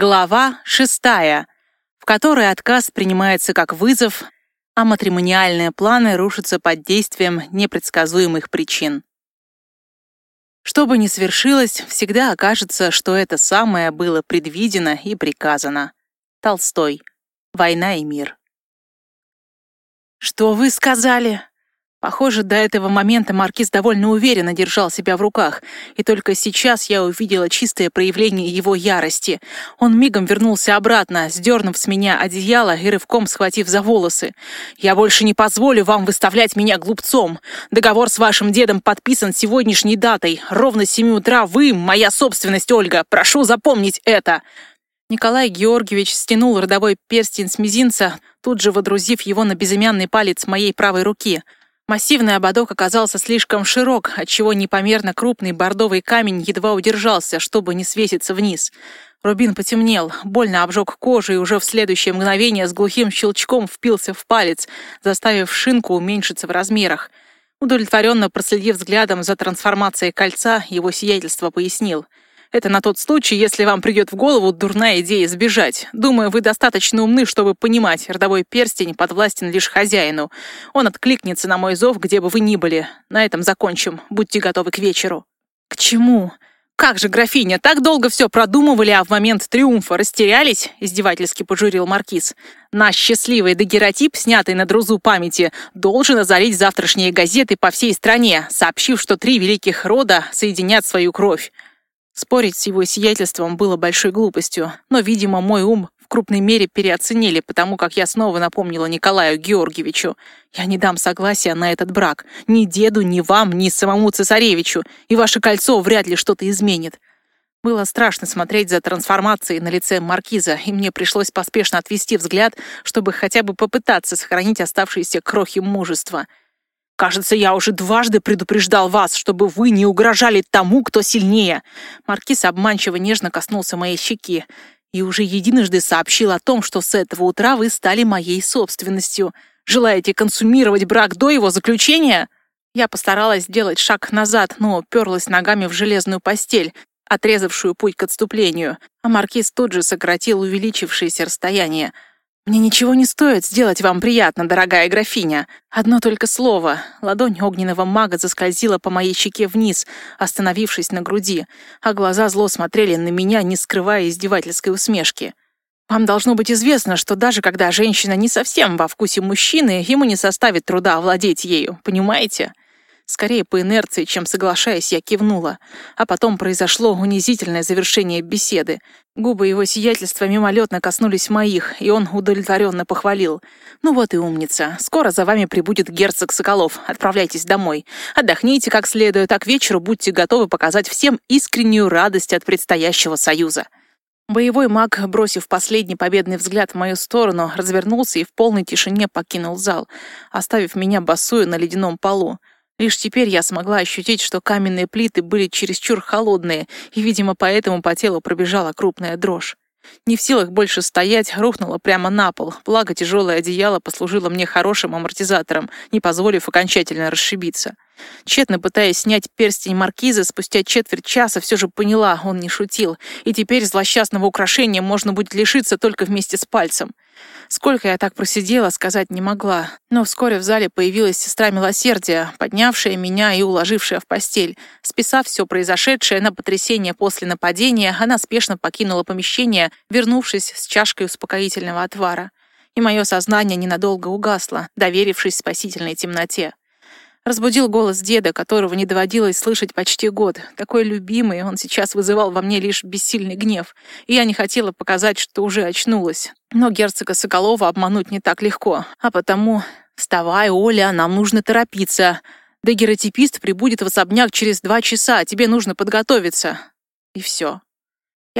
Глава шестая, в которой отказ принимается как вызов, а матримониальные планы рушатся под действием непредсказуемых причин. Что бы ни свершилось, всегда окажется, что это самое было предвидено и приказано. Толстой. Война и мир. «Что вы сказали?» Похоже, до этого момента маркиз довольно уверенно держал себя в руках, и только сейчас я увидела чистое проявление его ярости. Он мигом вернулся обратно, сдернув с меня одеяло и рывком схватив за волосы. «Я больше не позволю вам выставлять меня глупцом. Договор с вашим дедом подписан сегодняшней датой. Ровно с семи утра вы — моя собственность, Ольга. Прошу запомнить это!» Николай Георгиевич стянул родовой перстень с мизинца, тут же водрузив его на безымянный палец моей правой руки — Массивный ободок оказался слишком широк, отчего непомерно крупный бордовый камень едва удержался, чтобы не свеситься вниз. Рубин потемнел, больно обжег кожу и уже в следующее мгновение с глухим щелчком впился в палец, заставив шинку уменьшиться в размерах. Удовлетворенно проследив взглядом за трансформацией кольца, его сиятельство пояснил — это на тот случай, если вам придет в голову дурная идея сбежать. Думаю, вы достаточно умны, чтобы понимать, родовой перстень подвластен лишь хозяину. Он откликнется на мой зов, где бы вы ни были. На этом закончим. Будьте готовы к вечеру». «К чему?» «Как же, графиня, так долго все продумывали, а в момент триумфа растерялись?» — издевательски пожурил Маркиз. «Наш счастливый дагеротип, снятый на друзу памяти, должен озарить завтрашние газеты по всей стране, сообщив, что три великих рода соединят свою кровь. Спорить с его сиятельством было большой глупостью, но, видимо, мой ум в крупной мере переоценили, потому как я снова напомнила Николаю Георгиевичу. Я не дам согласия на этот брак. Ни деду, ни вам, ни самому цесаревичу. И ваше кольцо вряд ли что-то изменит. Было страшно смотреть за трансформацией на лице маркиза, и мне пришлось поспешно отвести взгляд, чтобы хотя бы попытаться сохранить оставшиеся крохи мужества — Кажется, я уже дважды предупреждал вас, чтобы вы не угрожали тому, кто сильнее. Маркиз обманчиво нежно коснулся моей щеки и уже единожды сообщил о том, что с этого утра вы стали моей собственностью. Желаете консумировать брак до его заключения? Я постаралась сделать шаг назад, но уперлась ногами в железную постель, отрезавшую путь к отступлению, а маркиз тут же сократил увеличившееся расстояние — «Мне ничего не стоит сделать вам приятно, дорогая графиня. Одно только слово». Ладонь огненного мага заскользила по моей щеке вниз, остановившись на груди, а глаза зло смотрели на меня, не скрывая издевательской усмешки. «Вам должно быть известно, что даже когда женщина не совсем во вкусе мужчины, ему не составит труда овладеть ею, понимаете?» Скорее по инерции, чем соглашаясь, я кивнула. А потом произошло унизительное завершение беседы. Губы его сиятельства мимолетно коснулись моих, и он удовлетворенно похвалил. «Ну вот и умница. Скоро за вами прибудет герцог Соколов. Отправляйтесь домой. Отдохните как следует, а к вечеру будьте готовы показать всем искреннюю радость от предстоящего союза». Боевой маг, бросив последний победный взгляд в мою сторону, развернулся и в полной тишине покинул зал, оставив меня босую на ледяном полу. Лишь теперь я смогла ощутить, что каменные плиты были чересчур холодные, и, видимо, поэтому по телу пробежала крупная дрожь. Не в силах больше стоять, рухнула прямо на пол, благо тяжелое одеяло послужило мне хорошим амортизатором, не позволив окончательно расшибиться. Тщетно пытаясь снять перстень маркиза, спустя четверть часа все же поняла, он не шутил, и теперь злосчастного украшения можно будет лишиться только вместе с пальцем. Сколько я так просидела, сказать не могла. Но вскоре в зале появилась сестра милосердия, поднявшая меня и уложившая в постель. Списав все произошедшее на потрясение после нападения, она спешно покинула помещение, вернувшись с чашкой успокоительного отвара. И мое сознание ненадолго угасло, доверившись спасительной темноте. Разбудил голос деда, которого не доводилось слышать почти год. Такой любимый, он сейчас вызывал во мне лишь бессильный гнев. И я не хотела показать, что уже очнулась. Но герцога Соколова обмануть не так легко. А потому... «Вставай, Оля, нам нужно торопиться. Дагеротипист прибудет в особняк через два часа, тебе нужно подготовиться». И все.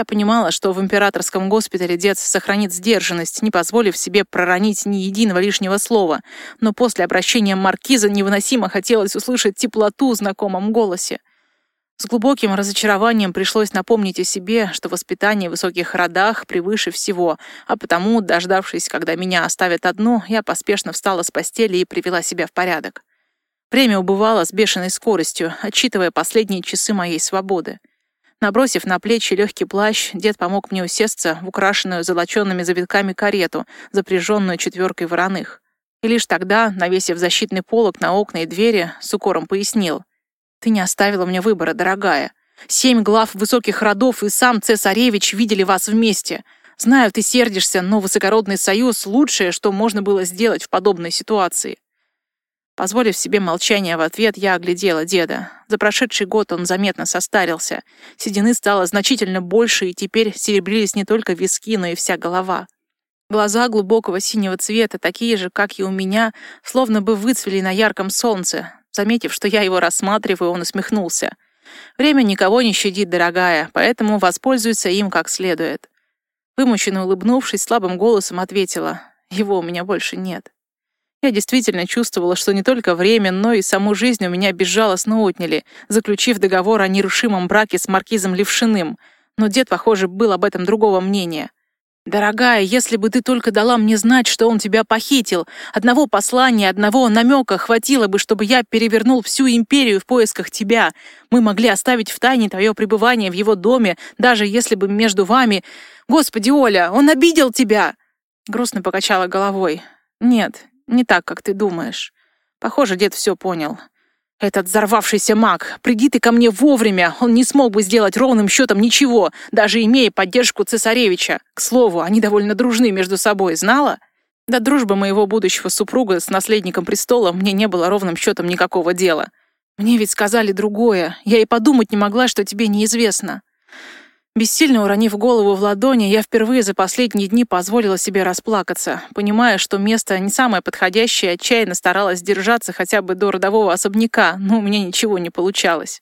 Я понимала, что в императорском госпитале дед сохранит сдержанность, не позволив себе проронить ни единого лишнего слова, но после обращения маркиза невыносимо хотелось услышать теплоту в знакомом голосе. С глубоким разочарованием пришлось напомнить о себе, что воспитание в высоких родах превыше всего, а потому, дождавшись, когда меня оставят одну, я поспешно встала с постели и привела себя в порядок. Время убывало с бешеной скоростью, отчитывая последние часы моей свободы. Набросив на плечи легкий плащ, дед помог мне усесться в украшенную золоченными завитками карету, запряженную четверкой вороных. И лишь тогда, навесив защитный полог на окна и двери, с укором пояснил. «Ты не оставила мне выбора, дорогая. Семь глав высоких родов и сам цесаревич видели вас вместе. Знаю, ты сердишься, но высокородный союз — лучшее, что можно было сделать в подобной ситуации». Позволив себе молчание в ответ, я оглядела деда. За прошедший год он заметно состарился. Седины стало значительно больше, и теперь серебрились не только виски, но и вся голова. Глаза глубокого синего цвета, такие же, как и у меня, словно бы выцвели на ярком солнце. Заметив, что я его рассматриваю, он усмехнулся. «Время никого не щадит, дорогая, поэтому воспользуйся им как следует». Вымученно улыбнувшись, слабым голосом ответила. «Его у меня больше нет». Я действительно чувствовала, что не только время, но и саму жизнь у меня безжалостно отняли, заключив договор о нерушимом браке с маркизом Левшиным. Но дед, похоже, был об этом другого мнения. «Дорогая, если бы ты только дала мне знать, что он тебя похитил, одного послания, одного намека хватило бы, чтобы я перевернул всю империю в поисках тебя. Мы могли оставить в тайне твое пребывание в его доме, даже если бы между вами... Господи, Оля, он обидел тебя!» Грустно покачала головой. «Нет, не так, как ты думаешь. Похоже, дед все понял. Этот взорвавшийся маг, приди ты ко мне вовремя, он не смог бы сделать ровным счетом ничего, даже имея поддержку цесаревича. К слову, они довольно дружны между собой, знала? До дружбы моего будущего супруга с наследником престола мне не было ровным счетом никакого дела. Мне ведь сказали другое, я и подумать не могла, что тебе неизвестно. Бессильно уронив голову в ладони, я впервые за последние дни позволила себе расплакаться, понимая, что место не самое подходящее, отчаянно старалась держаться хотя бы до родового особняка, но у меня ничего не получалось.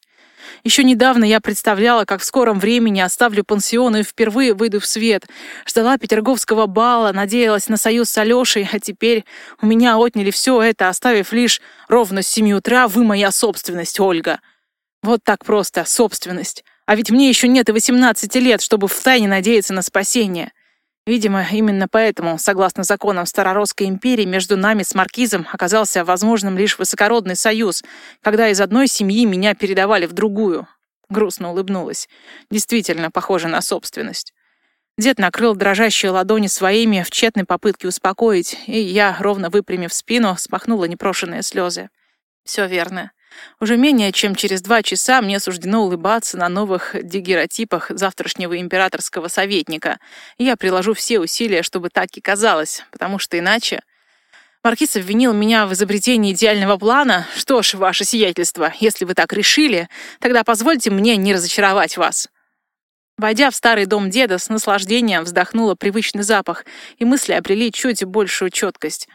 Еще недавно я представляла, как в скором времени оставлю пансион и впервые выйду в свет. Ждала Петерговского бала, надеялась на союз с Алешей, а теперь у меня отняли все это, оставив лишь ровно с семи утра «Вы моя собственность, Ольга». Вот так просто, собственность. А ведь мне еще нет и 18 лет, чтобы втайне надеяться на спасение. Видимо, именно поэтому, согласно законам Староросской империи, между нами с Маркизом оказался возможным лишь высокородный союз, когда из одной семьи меня передавали в другую. Грустно улыбнулась. Действительно похоже на собственность. Дед накрыл дрожащие ладони своими в тщетной попытке успокоить, и я, ровно выпрямив спину, смахнула непрошенные слезы. Все верно. Уже менее чем через два часа мне суждено улыбаться на новых дигеротипах завтрашнего императорского советника. И я приложу все усилия, чтобы так и казалось, потому что иначе... Маркиз обвинил меня в изобретении идеального плана. Что ж, ваше сиятельство, если вы так решили, тогда позвольте мне не разочаровать вас. Войдя в старый дом деда, с наслаждением вздохнула привычный запах, и мысли обрели чуть большую четкость.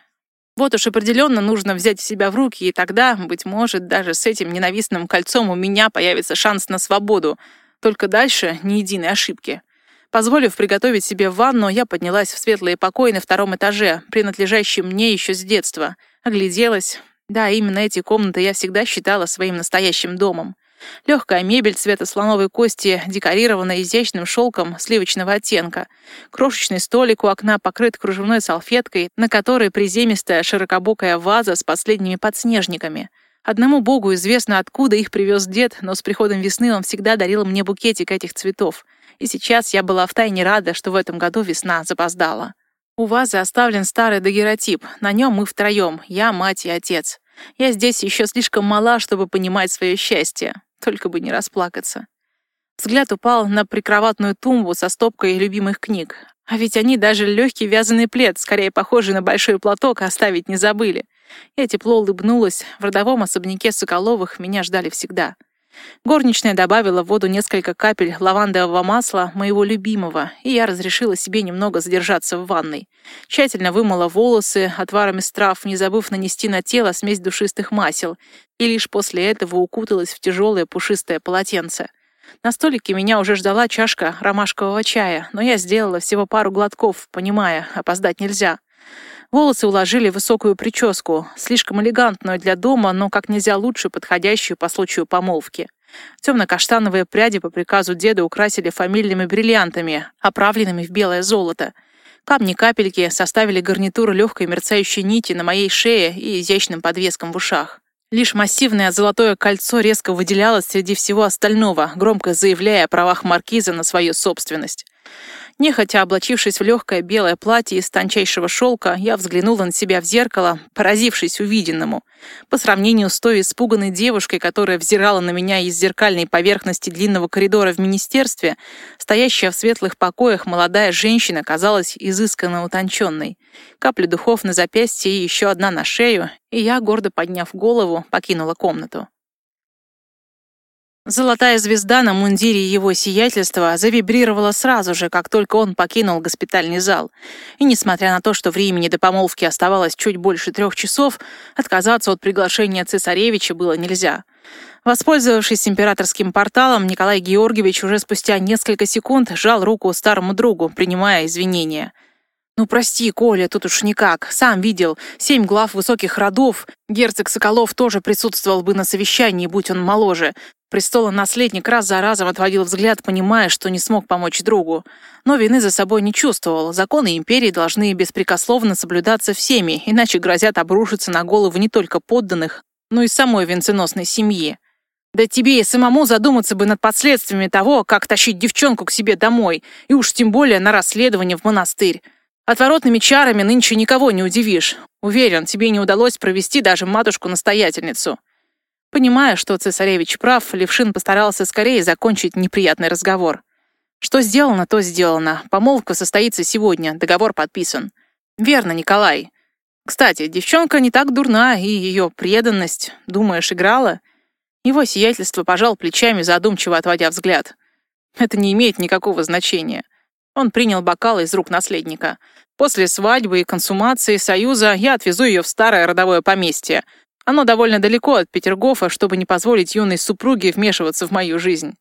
Вот уж определенно нужно взять себя в руки, и тогда, быть может, даже с этим ненавистным кольцом у меня появится шанс на свободу. Только дальше ни единой ошибки. Позволив приготовить себе ванну, я поднялась в светлые покои на втором этаже, принадлежащем мне еще с детства. Огляделась. Да, именно эти комнаты я всегда считала своим настоящим домом. Легкая мебель цвета слоновой кости, декорированная изящным шелком сливочного оттенка. Крошечный столик у окна покрыт кружевной салфеткой, на которой приземистая широкобокая ваза с последними подснежниками. Одному богу известно, откуда их привез дед, но с приходом весны он всегда дарил мне букетик этих цветов. И сейчас я была втайне рада, что в этом году весна запоздала. У вазы оставлен старый дагеротип. На нем мы втроем, я, мать и отец. Я здесь еще слишком мала, чтобы понимать свое счастье. Только бы не расплакаться. Взгляд упал на прикроватную тумбу со стопкой любимых книг. А ведь они даже легкий вязаный плед, скорее похожий на большой платок, оставить не забыли. Я тепло улыбнулась. В родовом особняке Соколовых меня ждали всегда. Горничная добавила в воду несколько капель лавандового масла, моего любимого, и я разрешила себе немного задержаться в ванной. Тщательно вымыла волосы отварами из трав, не забыв нанести на тело смесь душистых масел, и лишь после этого укуталась в тяжелое пушистое полотенце. На столике меня уже ждала чашка ромашкового чая, но я сделала всего пару глотков, понимая, опоздать нельзя. Волосы уложили в высокую прическу, слишком элегантную для дома, но как нельзя лучше подходящую по случаю помолвки. Темно-каштановые пряди по приказу деда украсили фамильными бриллиантами, оправленными в белое золото. Камни-капельки составили гарнитуру легкой мерцающей нити на моей шее и изящным подвеском в ушах. Лишь массивное золотое кольцо резко выделялось среди всего остального, громко заявляя о правах маркиза на свою собственность. Нехотя облачившись в легкое белое платье из тончайшего шелка, я взглянула на себя в зеркало, поразившись увиденному. По сравнению с той испуганной девушкой, которая взирала на меня из зеркальной поверхности длинного коридора в министерстве, стоящая в светлых покоях молодая женщина казалась изысканно утонченной. Капля духов на запястье и еще одна на шею, и я, гордо подняв голову, покинула комнату. Золотая звезда на мундире его сиятельства завибрировала сразу же, как только он покинул госпитальный зал. И несмотря на то, что времени до помолвки оставалось чуть больше трех часов, отказаться от приглашения цесаревича было нельзя. Воспользовавшись императорским порталом, Николай Георгиевич уже спустя несколько секунд сжал руку старому другу, принимая извинения. «Ну, прости, Коля, тут уж никак. Сам видел. Семь глав высоких родов. Герцог Соколов тоже присутствовал бы на совещании, будь он моложе. Престола наследник раз за разом отводил взгляд, понимая, что не смог помочь другу. Но вины за собой не чувствовал. Законы империи должны беспрекословно соблюдаться всеми, иначе грозят обрушиться на голову не только подданных, но и самой венценосной семьи. Да тебе и самому задуматься бы над последствиями того, как тащить девчонку к себе домой, и уж тем более на расследование в монастырь. Отворотными чарами нынче никого не удивишь. Уверен, тебе не удалось провести даже матушку-настоятельницу. Понимая, что цесаревич прав, Левшин постарался скорее закончить неприятный разговор. Что сделано, то сделано. Помолвка состоится сегодня, договор подписан. Верно, Николай. Кстати, девчонка не так дурна, и ее преданность, думаешь, играла? Его сиятельство пожал плечами, задумчиво отводя взгляд. Это не имеет никакого значения. Он принял бокал из рук наследника. После свадьбы и консумации союза я отвезу ее в старое родовое поместье — оно довольно далеко от Петергофа, чтобы не позволить юной супруге вмешиваться в мою жизнь.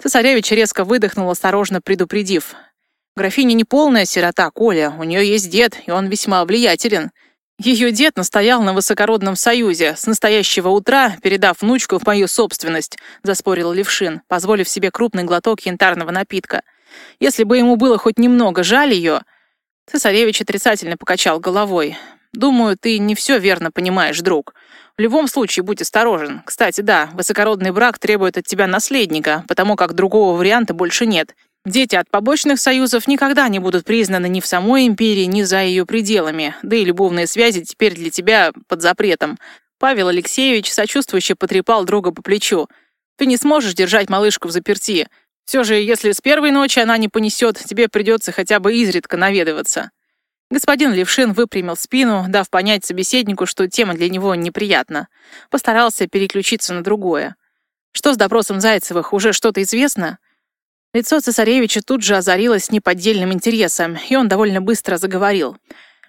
Цесаревич резко выдохнул, осторожно предупредив. «Графиня не полная сирота, Коля. У нее есть дед, и он весьма влиятелен. Ее дед настоял на высокородном союзе, с настоящего утра передав внучку в мою собственность», — заспорил Левшин, позволив себе крупный глоток янтарного напитка. «Если бы ему было хоть немного жаль ее...» Цесаревич отрицательно покачал головой. «Думаю, ты не все верно понимаешь, друг. В любом случае, будь осторожен. Кстати, да, высокородный брак требует от тебя наследника, потому как другого варианта больше нет. Дети от побочных союзов никогда не будут признаны ни в самой империи, ни за ее пределами, да и любовные связи теперь для тебя под запретом. Павел Алексеевич сочувствующе потрепал друга по плечу. Ты не сможешь держать малышку в заперти. Все же, если с первой ночи она не понесет, тебе придется хотя бы изредка наведываться. Господин Левшин выпрямил спину, дав понять собеседнику, что тема для него неприятна. Постарался переключиться на другое. Что с допросом Зайцевых, уже что-то известно? Лицо цесаревича тут же озарилось неподдельным интересом, и он довольно быстро заговорил.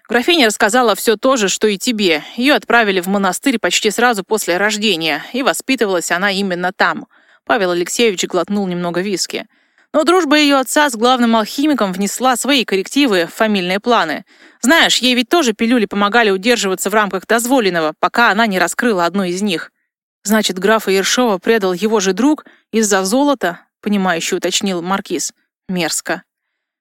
Графиня рассказала все то же, что и тебе. Ее отправили в монастырь почти сразу после рождения, и воспитывалась она именно там. Павел Алексеевич глотнул немного виски. Но дружба ее отца с главным алхимиком внесла свои коррективы в фамильные планы. Знаешь, ей ведь тоже пилюли помогали удерживаться в рамках дозволенного, пока она не раскрыла одну из них. Значит, графа Ершова предал его же друг из-за золота, понимающе уточнил маркиз. Мерзко.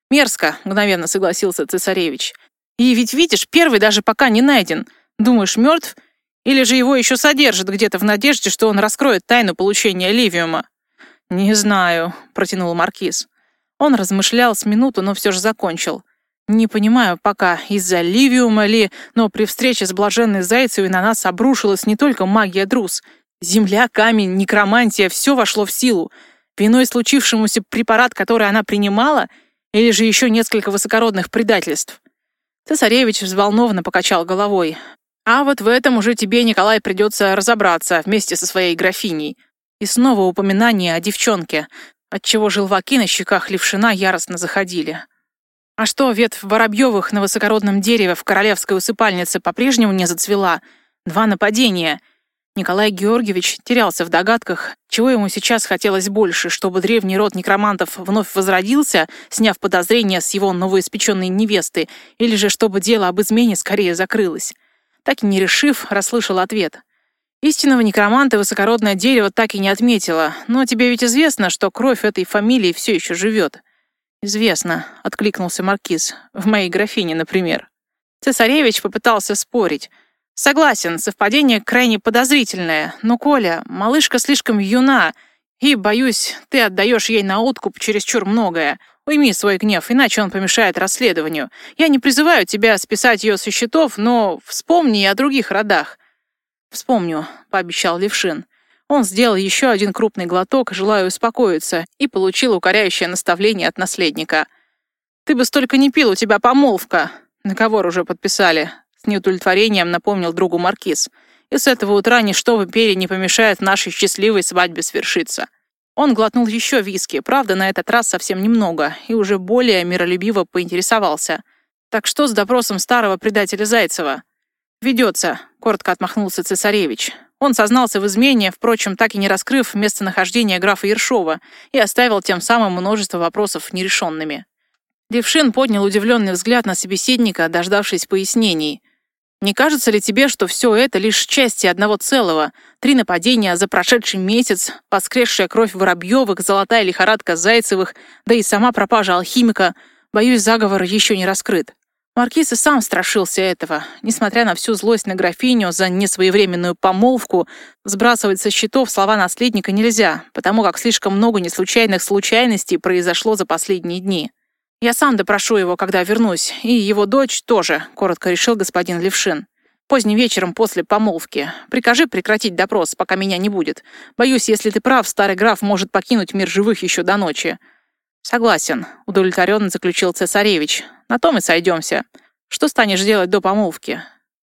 Мерзко, мгновенно согласился цесаревич. И ведь видишь, первый даже пока не найден. Думаешь, мертв? Или же его еще содержат где-то в надежде, что он раскроет тайну получения ливиума? «Не знаю», — протянул Маркиз. Он размышлял с минуту, но все же закончил. «Не понимаю пока, из-за Ливиума ли, но при встрече с блаженной Зайцевой на нас обрушилась не только магия Друз. Земля, камень, некромантия — все вошло в силу. Виной случившемуся препарат, который она принимала, или же еще несколько высокородных предательств?» Цесаревич взволнованно покачал головой. «А вот в этом уже тебе, Николай, придется разобраться вместе со своей графиней». И снова упоминание о девчонке, отчего желваки на щеках Левшина яростно заходили. А что, ветвь Воробьевых на высокородном дереве в королевской усыпальнице по-прежнему не зацвела? Два нападения. Николай Георгиевич терялся в догадках, чего ему сейчас хотелось больше, чтобы древний род некромантов вновь возродился, сняв подозрения с его новоиспеченной невесты, или же чтобы дело об измене скорее закрылось. Так и не решив, расслышал ответ. Истинного некроманта высокородное дерево так и не отметила, но тебе ведь известно, что кровь этой фамилии все еще живет. «Известно», — откликнулся Маркиз. «В моей графине, например». Цесаревич попытался спорить. Согласен, совпадение крайне подозрительное, но, Коля, малышка слишком юна, и, боюсь, ты отдаешь ей на откуп чересчур многое. Уйми свой гнев, иначе он помешает расследованию. Я не призываю тебя списать ее со счетов, но вспомни и о других родах. «Вспомню», — пообещал Левшин. Он сделал еще один крупный глоток, желая успокоиться, и получил укоряющее наставление от наследника. «Ты бы столько не пил, у тебя помолвка!» «Договор уже подписали», — с неудовлетворением напомнил другу Маркиз. «И с этого утра ничто в империи не помешает нашей счастливой свадьбе свершиться». Он глотнул еще виски, правда, на этот раз совсем немного, и уже более миролюбиво поинтересовался. «Так что с допросом старого предателя Зайцева?» «Ведется», — коротко отмахнулся цесаревич. Он сознался в измене, впрочем, так и не раскрыв местонахождение графа Ершова, и оставил тем самым множество вопросов нерешенными. Левшин поднял удивленный взгляд на собеседника, дождавшись пояснений. «Не кажется ли тебе, что все это лишь части одного целого? Три нападения за прошедший месяц, воскресшая кровь Воробьевых, золотая лихорадка Зайцевых, да и сама пропажа алхимика. Боюсь, заговор еще не раскрыт». Маркиз и сам страшился этого. Несмотря на всю злость на графиню за несвоевременную помолвку, сбрасывать со счетов слова наследника нельзя, потому как слишком много неслучайных случайностей произошло за последние дни. «Я сам допрошу его, когда вернусь, и его дочь тоже», — коротко решил господин Левшин. «Поздним вечером после помолвки. Прикажи прекратить допрос, пока меня не будет. Боюсь, если ты прав, старый граф может покинуть мир живых еще до ночи. «Согласен», — удовлетворенно заключил цесаревич. «На том и сойдемся. Что станешь делать до помолвки?»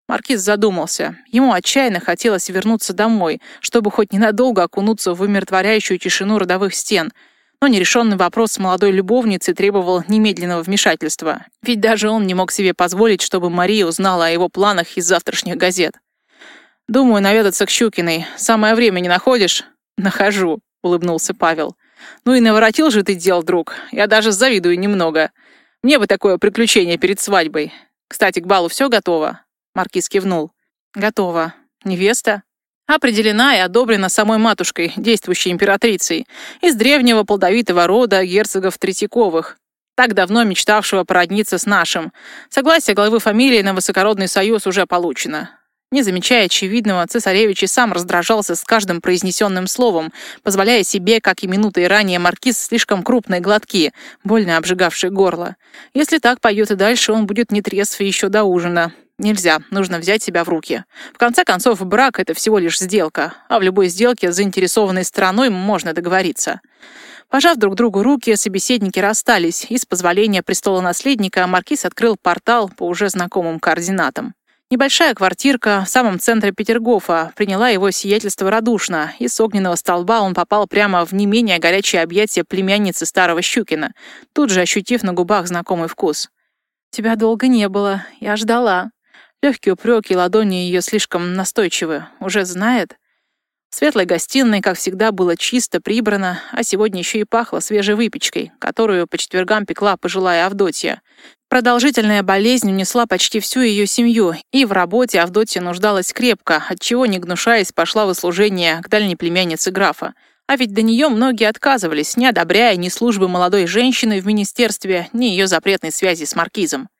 Маркиз задумался. Ему отчаянно хотелось вернуться домой, чтобы хоть ненадолго окунуться в умиротворяющую тишину родовых стен. Но нерешенный вопрос с молодой любовницей требовал немедленного вмешательства. Ведь даже он не мог себе позволить, чтобы Мария узнала о его планах из завтрашних газет. «Думаю, наведаться к Щукиной. Самое время не находишь?» «Нахожу», — улыбнулся Павел. Ну и наворотил же ты дел, друг. Я даже завидую немного. Мне бы такое приключение перед свадьбой. Кстати, к балу все готово?» Маркиз кивнул. «Готово. Невеста?» определена и одобрена самой матушкой, действующей императрицей, из древнего плодовитого рода герцогов Третьяковых, так давно мечтавшего породниться с нашим. Согласие главы фамилии на высокородный союз уже получено. Не замечая очевидного, цесаревич и сам раздражался с каждым произнесенным словом, позволяя себе, как и минутой ранее маркиз, слишком крупные глотки, больно обжигавшие горло. Если так пойдет и дальше, он будет нетрезв еще до ужина. Нельзя, нужно взять себя в руки. В конце концов, брак — это всего лишь сделка, а в любой сделке с заинтересованной стороной можно договориться. Пожав друг другу руки, собеседники расстались, и с позволения престола наследника маркиз открыл портал по уже знакомым координатам. Небольшая квартирка в самом центре Петергофа приняла его сиятельство радушно, и с огненного столба он попал прямо в не менее горячее объятие племянницы старого Щукина, тут же ощутив на губах знакомый вкус. «Тебя долго не было, я ждала». Легкие упреки ладони ее слишком настойчивы. Уже знает? В светлой гостиной, как всегда, было чисто, прибрано, а сегодня еще и пахло свежей выпечкой, которую по четвергам пекла пожилая Авдотья. Продолжительная болезнь унесла почти всю ее семью, и в работе Авдотья нуждалась крепко, отчего, не гнушаясь, пошла в услужение к дальней племяннице графа. А ведь до нее многие отказывались, не одобряя ни службы молодой женщины в министерстве, ни ее запретной связи с маркизом.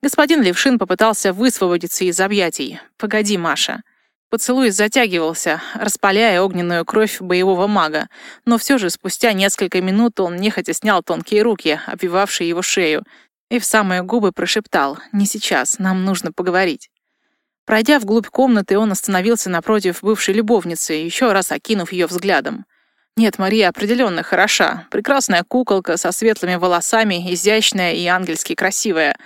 Господин Левшин попытался высвободиться из объятий. «Погоди, Маша». Поцелуй затягивался, распаляя огненную кровь боевого мага, но все же спустя несколько минут он нехотя снял тонкие руки, обвивавшие его шею, и в самые губы прошептал «Не сейчас, нам нужно поговорить». Пройдя вглубь комнаты, он остановился напротив бывшей любовницы, еще раз окинув ее взглядом. Нет, Мария определенно хороша. Прекрасная куколка со светлыми волосами, изящная и ангельски красивая.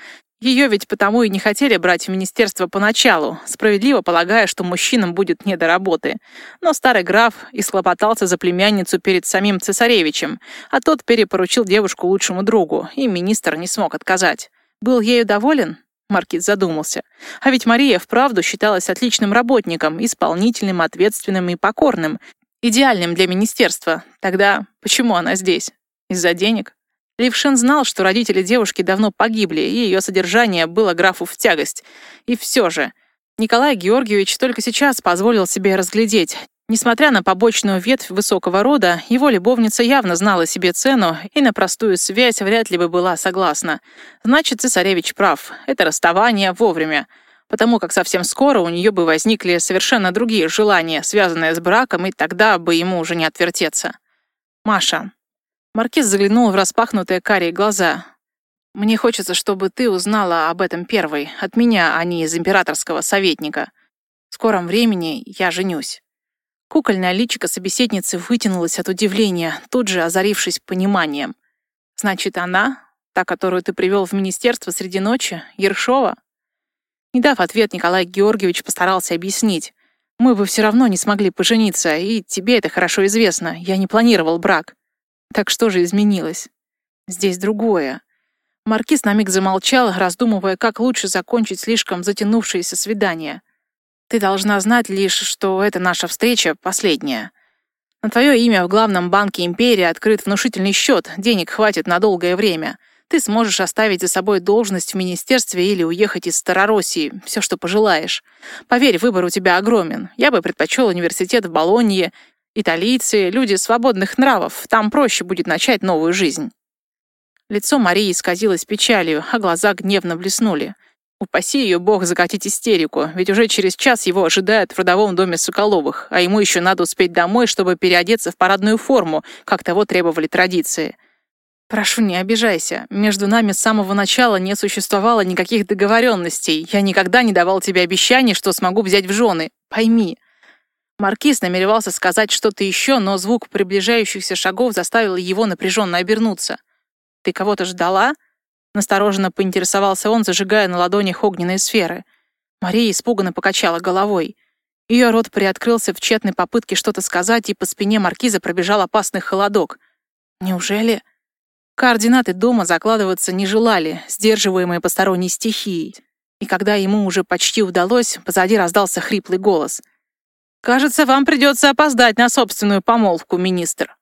Ее ведь потому и не хотели брать в министерство поначалу, справедливо полагая, что мужчинам будет не до работы. Но старый граф исхлопотался за племянницу перед самим цесаревичем, а тот перепоручил девушку лучшему другу, и министр не смог отказать. Был ею доволен? Маркиз задумался. А ведь Мария вправду считалась отличным работником, исполнительным, ответственным и покорным, идеальным для министерства. Тогда почему она здесь? Из-за денег? Лившин знал, что родители девушки давно погибли, и ее содержание было графу в тягость. И все же, Николай Георгиевич только сейчас позволил себе разглядеть. Несмотря на побочную ветвь высокого рода, его любовница явно знала себе цену и на простую связь вряд ли бы была согласна. Значит, цесаревич прав. Это расставание вовремя. потому как совсем скоро у нее бы возникли совершенно другие желания, связанные с браком, и тогда бы ему уже не отвертеться. «Маша». Маркиз заглянул в распахнутые карие глаза. «Мне хочется, чтобы ты узнала об этом первой, от меня, а не из императорского советника. В скором времени я женюсь». Кукольное личико собеседницы вытянулось от удивления, тут же озарившись пониманием. «Значит, она, та, которую ты привел в министерство среди ночи, Ершова?» Не дав ответ, Николай Георгиевич постарался объяснить. «Мы бы все равно не смогли пожениться, и тебе это хорошо известно. Я не планировал брак. Так что же изменилось? Здесь другое». Маркиз на миг замолчал, раздумывая, как лучше закончить слишком затянувшееся свидание. «Ты должна знать лишь, что это наша встреча последняя. На твое имя в главном банке империи открыт внушительный счет, денег хватит на долгое время». Ты сможешь оставить за собой должность в министерстве или уехать из Старороссии, все, что пожелаешь. Поверь, выбор у тебя огромен. Я бы предпочел университет в Болонье. Италийцы — люди свободных нравов, там проще будет начать новую жизнь». Лицо Марии исказилось печалью, а глаза гневно блеснули. Упаси ее бог закатить истерику, ведь уже через час его ожидают в родовом доме Соколовых, а ему еще надо успеть домой, чтобы переодеться в парадную форму, как того требовали традиции. «Прошу, не обижайся. Между нами с самого начала не существовало никаких договоренностей. Я никогда не давал тебе обещаний, что смогу взять в жены. Пойми». Маркиз намеревался сказать что-то еще, но звук приближающихся шагов заставил его напряженно обернуться. «Ты кого-то ждала?» Настороженно поинтересовался он, зажигая на ладонях огненные сферы. Мария испуганно покачала головой. Ее рот приоткрылся в тщетной попытке что-то сказать, и по спине маркиза пробежал опасный холодок. «Неужели...» Координаты дома закладываться не желали, сдерживаемые посторонней стихией. И когда ему уже почти удалось, позади раздался хриплый голос. «Кажется, вам придется опоздать на собственную помолвку, министр».